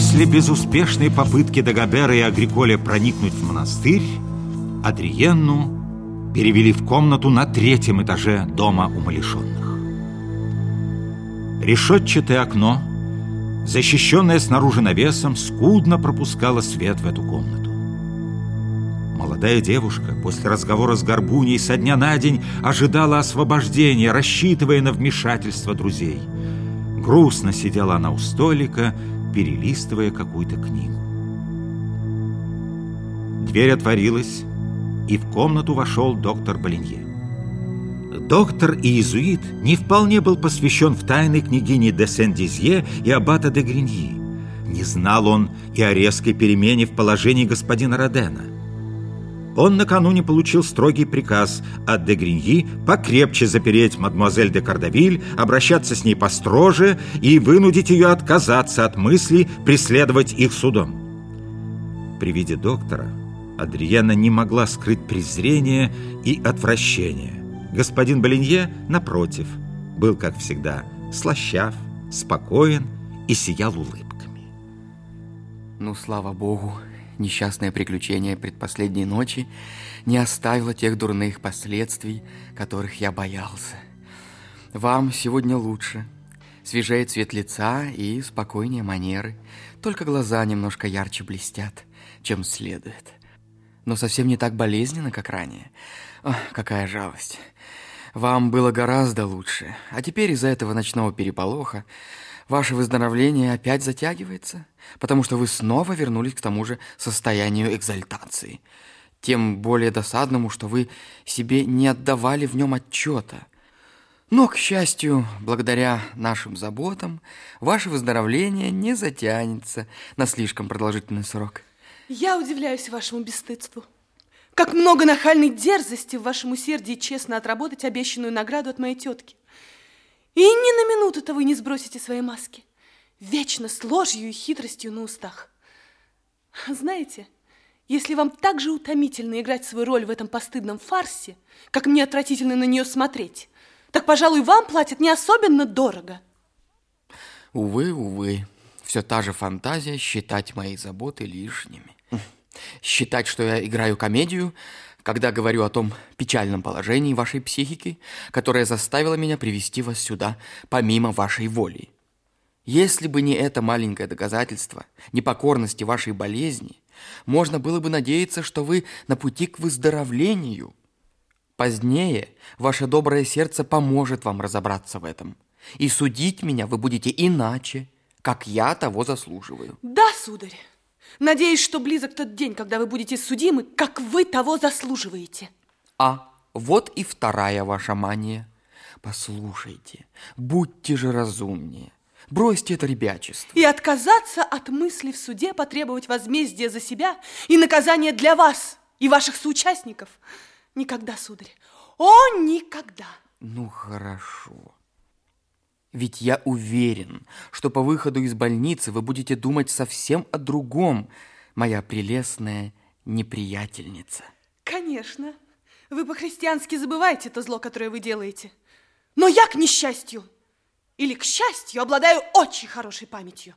После безуспешной попытки Дагобера и Агриколя проникнуть в монастырь, Адриенну перевели в комнату на третьем этаже дома умалишенных. Решетчатое окно, защищенное снаружи навесом, скудно пропускало свет в эту комнату. Молодая девушка после разговора с Горбуней со дня на день ожидала освобождения, рассчитывая на вмешательство друзей. Грустно сидела она у столика, перелистывая какую-то книгу. Дверь отворилась, и в комнату вошел доктор Болинье. Доктор и иезуит не вполне был посвящен в тайны княгини де Сен-Дизье и аббата де Гриньи. Не знал он и о резкой перемене в положении господина Родена. Он накануне получил строгий приказ от де Гриньи покрепче запереть мадемуазель де Кардавиль, обращаться с ней построже и вынудить ее отказаться от мысли преследовать их судом. При виде доктора Адриена не могла скрыть презрение и отвращение. Господин Болинье, напротив, был, как всегда, слащав, спокоен и сиял улыбками. Ну, слава богу, несчастное приключение предпоследней ночи не оставило тех дурных последствий, которых я боялся. Вам сегодня лучше. Свежее цвет лица и спокойнее манеры. Только глаза немножко ярче блестят, чем следует но совсем не так болезненно, как ранее. Ох, какая жалость. Вам было гораздо лучше, а теперь из-за этого ночного переполоха ваше выздоровление опять затягивается, потому что вы снова вернулись к тому же состоянию экзальтации. Тем более досадному, что вы себе не отдавали в нем отчета. Но, к счастью, благодаря нашим заботам, ваше выздоровление не затянется на слишком продолжительный срок. Я удивляюсь вашему бесстыдству. Как много нахальной дерзости в вашем усердии честно отработать обещанную награду от моей тетки. И ни на минуту-то вы не сбросите свои маски. Вечно с ложью и хитростью на устах. Знаете, если вам так же утомительно играть свою роль в этом постыдном фарсе, как мне отвратительно на нее смотреть, так, пожалуй, вам платят не особенно дорого. Увы, увы, все та же фантазия считать мои заботы лишними. Считать, что я играю комедию, когда говорю о том печальном положении вашей психики, которое заставило меня привести вас сюда помимо вашей воли. Если бы не это маленькое доказательство непокорности вашей болезни, можно было бы надеяться, что вы на пути к выздоровлению. Позднее ваше доброе сердце поможет вам разобраться в этом. И судить меня вы будете иначе, как я того заслуживаю. Да, сударь. Надеюсь, что близок тот день, когда вы будете судимы, как вы того заслуживаете. А вот и вторая ваша мания. Послушайте, будьте же разумнее. Бросьте это ребячество. И отказаться от мысли в суде потребовать возмездия за себя и наказания для вас и ваших соучастников. Никогда, сударь. О, никогда. Ну, хорошо. Ведь я уверен, что по выходу из больницы вы будете думать совсем о другом, моя прелестная неприятельница. Конечно. Вы по-христиански забываете то зло, которое вы делаете. Но я, к несчастью, или к счастью, обладаю очень хорошей памятью.